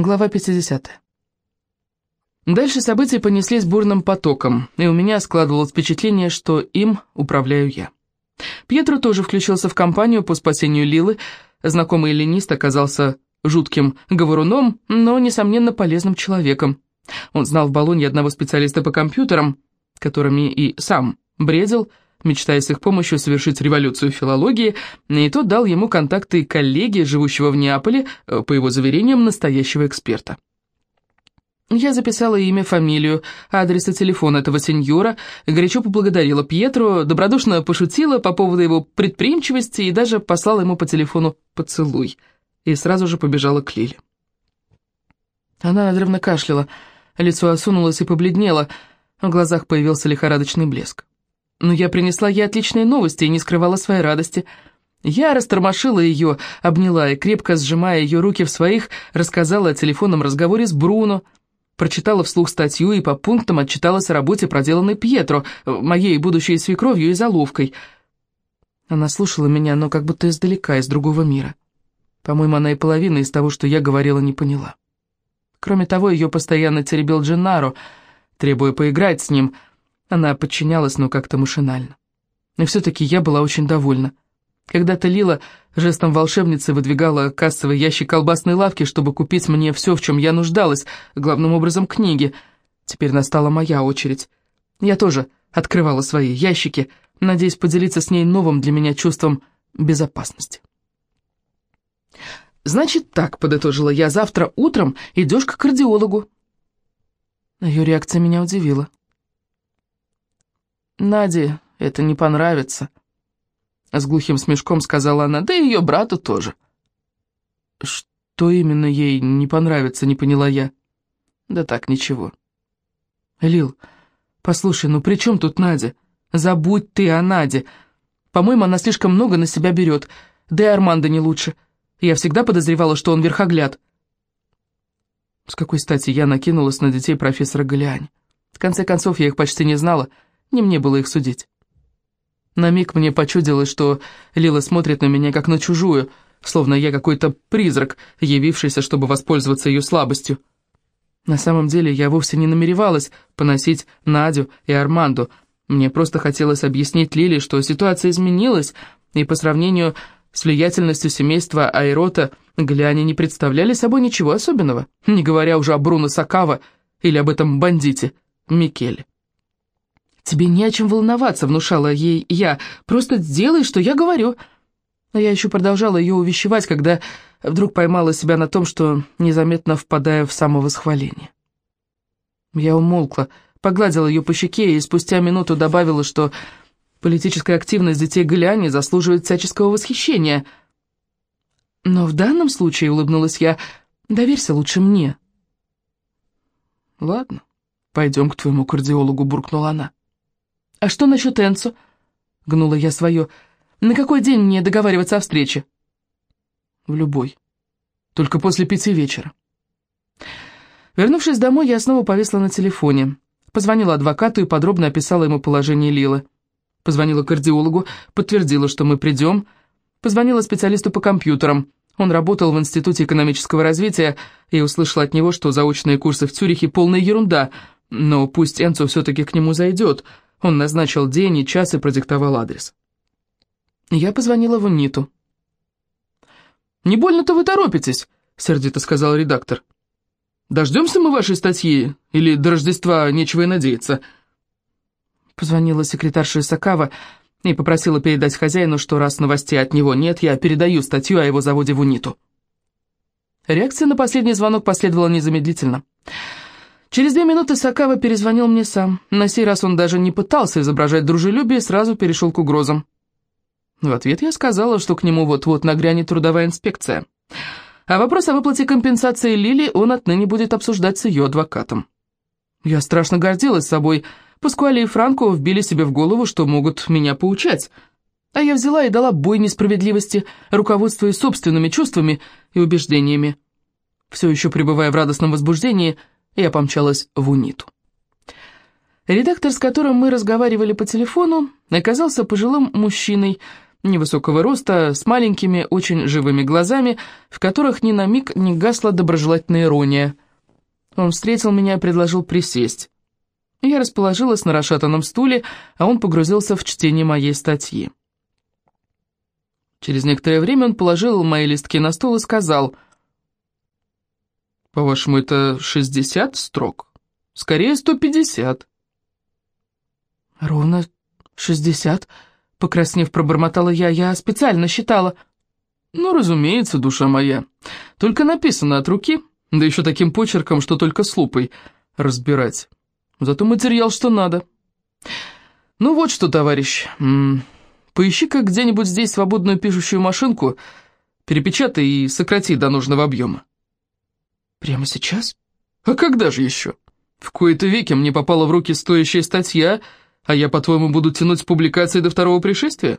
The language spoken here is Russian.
Глава 50. Дальше события понеслись бурным потоком, и у меня складывалось впечатление, что им управляю я. Пьетро тоже включился в кампанию по спасению Лилы. Знакомый ленист оказался жутким говоруном, но, несомненно, полезным человеком. Он знал в Болонье одного специалиста по компьютерам, которыми и сам бредил, мечтая с их помощью совершить революцию филологии, и тот дал ему контакты коллеги, живущего в Неаполе, э, по его заверениям, настоящего эксперта. Я записала имя, фамилию, адрес и телефон этого сеньора, горячо поблагодарила Пьетро, добродушно пошутила по поводу его предприимчивости и даже послала ему по телефону поцелуй, и сразу же побежала к Лиле. Она надрывно кашляла, лицо осунулось и побледнело, в глазах появился лихорадочный блеск. Но я принесла ей отличные новости и не скрывала своей радости. Я растормошила ее, обняла и, крепко сжимая ее руки в своих, рассказала о телефонном разговоре с Бруно, прочитала вслух статью и по пунктам отчиталась о работе, проделанной Пьетро, моей будущей свекровью и заловкой. Она слушала меня, но как будто издалека, из другого мира. По-моему, она и половины из того, что я говорила, не поняла. Кроме того, ее постоянно теребил Дженнаро, требуя поиграть с ним — она подчинялась, но как-то машинально. И все-таки я была очень довольна. Когда-то Лила жестом волшебницы выдвигала кассовый ящик колбасной лавки, чтобы купить мне все, в чем я нуждалась, главным образом книги. Теперь настала моя очередь. Я тоже открывала свои ящики, надеясь поделиться с ней новым для меня чувством безопасности. «Значит так», — подытожила я, — «завтра утром идешь к кардиологу». Ее реакция меня удивила. Наде это не понравится. С глухим смешком сказала она, да и ее брату тоже. Что именно ей не понравится, не поняла я. Да так, ничего. Лил, послушай, ну при чем тут Надя? Забудь ты о Наде. По-моему, она слишком много на себя берет. Да и Армандо не лучше. Я всегда подозревала, что он верхогляд. С какой стати я накинулась на детей профессора Галиани? В конце концов, я их почти не знала, — не мне было их судить. На миг мне почудилось, что Лила смотрит на меня как на чужую, словно я какой-то призрак, явившийся, чтобы воспользоваться ее слабостью. На самом деле я вовсе не намеревалась поносить Надю и Арманду. Мне просто хотелось объяснить Лиле, что ситуация изменилась, и по сравнению с влиятельностью семейства Айрота Гляни не представляли собой ничего особенного, не говоря уже о Бруно Сакава или об этом бандите Микеле. «Тебе не о чем волноваться», — внушала ей я. «Просто сделай, что я говорю». Но я еще продолжала ее увещевать, когда вдруг поймала себя на том, что незаметно впадаю в самовосхваление. Я умолкла, погладила ее по щеке и спустя минуту добавила, что политическая активность детей Галяни заслуживает всяческого восхищения. Но в данном случае, улыбнулась я, доверься лучше мне. «Ладно, пойдем к твоему кардиологу», — буркнула она. «А что насчет Энцу?» — гнула я свое. «На какой день мне договариваться о встрече?» «В любой. Только после пяти вечера». Вернувшись домой, я снова повесла на телефоне. Позвонила адвокату и подробно описала ему положение Лилы. Позвонила кардиологу, подтвердила, что мы придем. Позвонила специалисту по компьютерам. Он работал в Институте экономического развития и услышала от него, что заочные курсы в Цюрихе полная ерунда, но пусть Энцо все-таки к нему зайдет — он назначил день и час и продиктовал адрес. Я позвонила в Униту. «Не больно-то вы торопитесь», — сердито сказал редактор. «Дождемся мы вашей статьи, или до Рождества нечего и надеяться?» Позвонила секретарша Исакава и попросила передать хозяину, что раз новостей от него нет, я передаю статью о его заводе в Униту. Реакция на последний звонок последовала незамедлительно. Через две минуты Сакава перезвонил мне сам. На сей раз он даже не пытался изображать дружелюбие, сразу перешел к угрозам. В ответ я сказала, что к нему вот-вот нагрянет трудовая инспекция. А вопрос о выплате компенсации Лили он отныне будет обсуждать с ее адвокатом. Я страшно гордилась собой. Паскуали и Франко вбили себе в голову, что могут меня поучать. А я взяла и дала бой несправедливости, руководствуясь собственными чувствами и убеждениями. Все еще пребывая в радостном возбуждении, я помчалась в УНИТу. Редактор, с которым мы разговаривали по телефону, оказался пожилым мужчиной, невысокого роста, с маленькими, очень живыми глазами, в которых ни на миг не гасла доброжелательная ирония. Он встретил меня и предложил присесть. Я расположилась на расшатанном стуле, а он погрузился в чтение моей статьи. Через некоторое время он положил мои листки на стол и сказал, «По-вашему, это 60 строк? Скорее, 150». «Ровно 60?» — покраснев, пробормотала я. «Я специально считала». «Ну, разумеется, душа моя. Только написано от руки, да еще таким почерком, что только с лупой разбирать». Зато материал что надо. Ну вот что, товарищ, поищи-ка где-нибудь здесь свободную пишущую машинку, перепечатай и сократи до нужного объема. Прямо сейчас? А когда же еще? В кои-то веке мне попала в руки стоящая статья, а я, по-твоему, буду тянуть с публикацией до второго пришествия?